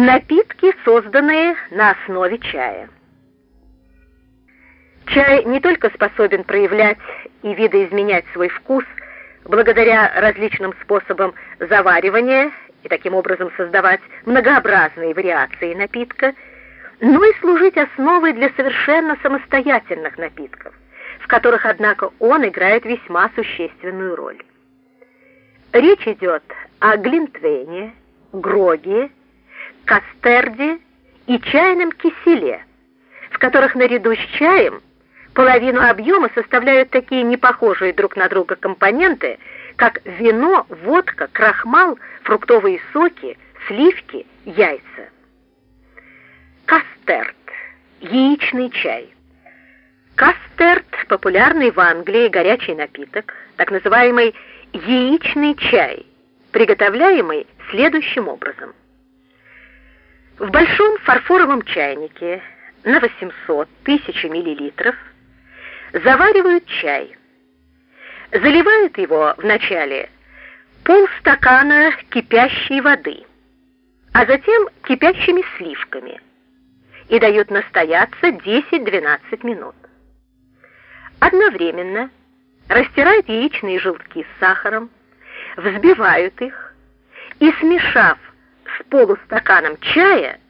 Напитки, созданные на основе чая. Чай не только способен проявлять и видоизменять свой вкус благодаря различным способам заваривания и таким образом создавать многообразные вариации напитка, но и служить основой для совершенно самостоятельных напитков, в которых, однако, он играет весьма существенную роль. Речь идет о глинтвейне, гроге, кастерде и чайном киселе, в которых наряду с чаем половину объема составляют такие непохожие друг на друга компоненты, как вино, водка, крахмал, фруктовые соки, сливки, яйца. Кастерд – яичный чай. Кастерд – популярный в Англии горячий напиток, так называемый яичный чай, приготовляемый следующим образом – в большом фарфоровом чайнике на 800 тысяч миллилитров заваривают чай. Заливают его вначале полстакана кипящей воды, а затем кипящими сливками и дают настояться 10-12 минут. Одновременно растирают яичные желтки с сахаром, взбивают их и, смешав полустаканом чая,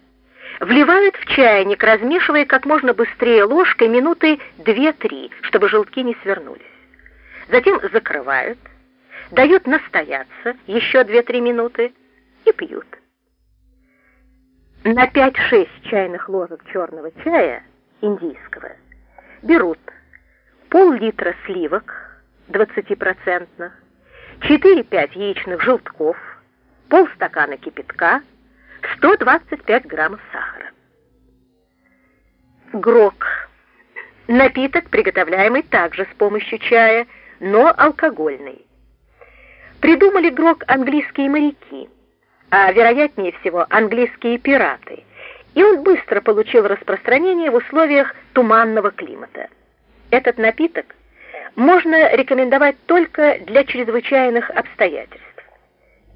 вливают в чайник, размешивая как можно быстрее ложкой минуты 2-3, чтобы желтки не свернулись. Затем закрывают, дают настояться еще 2-3 минуты и пьют. На 5-6 чайных ложек черного чая, индийского, берут пол-литра сливок 20%, 4-5 яичных желтков, полстакана кипятка, 125 граммов сахара. Грок. Напиток, приготовляемый также с помощью чая, но алкогольный. Придумали грок английские моряки, а вероятнее всего английские пираты, и он быстро получил распространение в условиях туманного климата. Этот напиток можно рекомендовать только для чрезвычайных обстоятельств.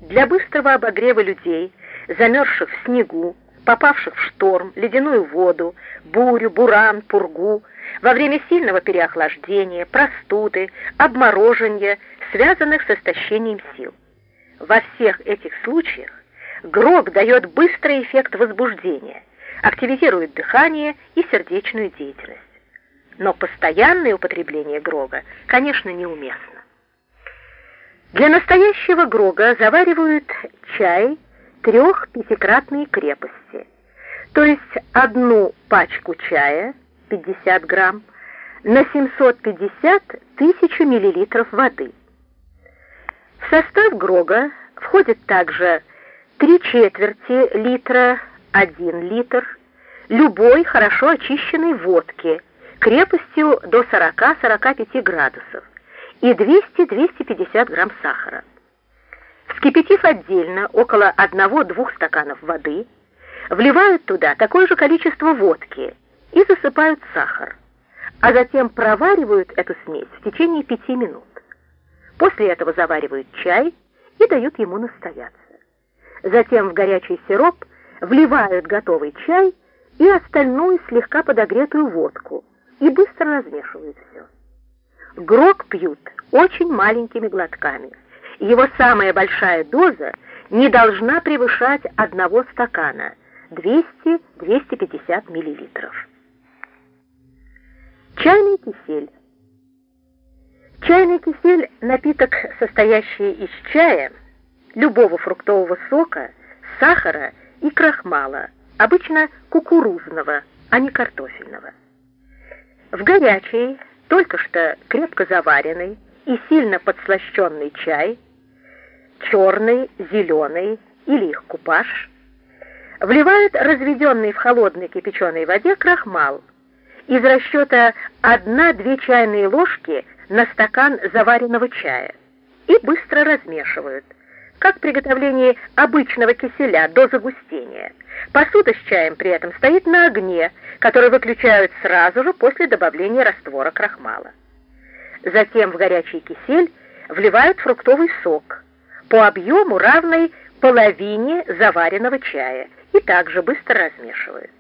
Для быстрого обогрева людей, замерзших в снегу, попавших в шторм, ледяную воду, бурю, буран, пургу, во время сильного переохлаждения, простуды, обморожения, связанных с истощением сил. Во всех этих случаях грог дает быстрый эффект возбуждения, активизирует дыхание и сердечную деятельность. Но постоянное употребление грога, конечно, неуместно. Для настоящего грога заваривают чай трех-пятикратной крепости, то есть одну пачку чая, 50 грамм, на 750 тысяч миллилитров воды. В состав грога входит также три четверти литра, 1 литр, любой хорошо очищенной водки крепостью до 40-45 градусов, и 200-250 грамм сахара. Вскипятив отдельно около 1-2 стаканов воды, вливают туда такое же количество водки и засыпают сахар, а затем проваривают эту смесь в течение 5 минут. После этого заваривают чай и дают ему настояться. Затем в горячий сироп вливают готовый чай и остальную слегка подогретую водку и быстро размешивают все. Грок пьют очень маленькими глотками. Его самая большая доза не должна превышать одного стакана 200-250 миллилитров. Чайный кисель. Чайный кисель – напиток, состоящий из чая, любого фруктового сока, сахара и крахмала, обычно кукурузного, а не картофельного. В горячей, только что крепко заваренный и сильно подслащенный чай, черный, зеленый или их купаж, вливают разведенный в холодной кипяченой воде крахмал. Из расчета 1-2 чайные ложки на стакан заваренного чая и быстро размешивают, как при приготовлении обычного киселя до загустения. Посуда с чаем при этом стоит на огне, который выключают сразу же после добавления раствора крахмала. Затем в горячий кисель вливают фруктовый сок по объему равный половине заваренного чая и также быстро размешивают.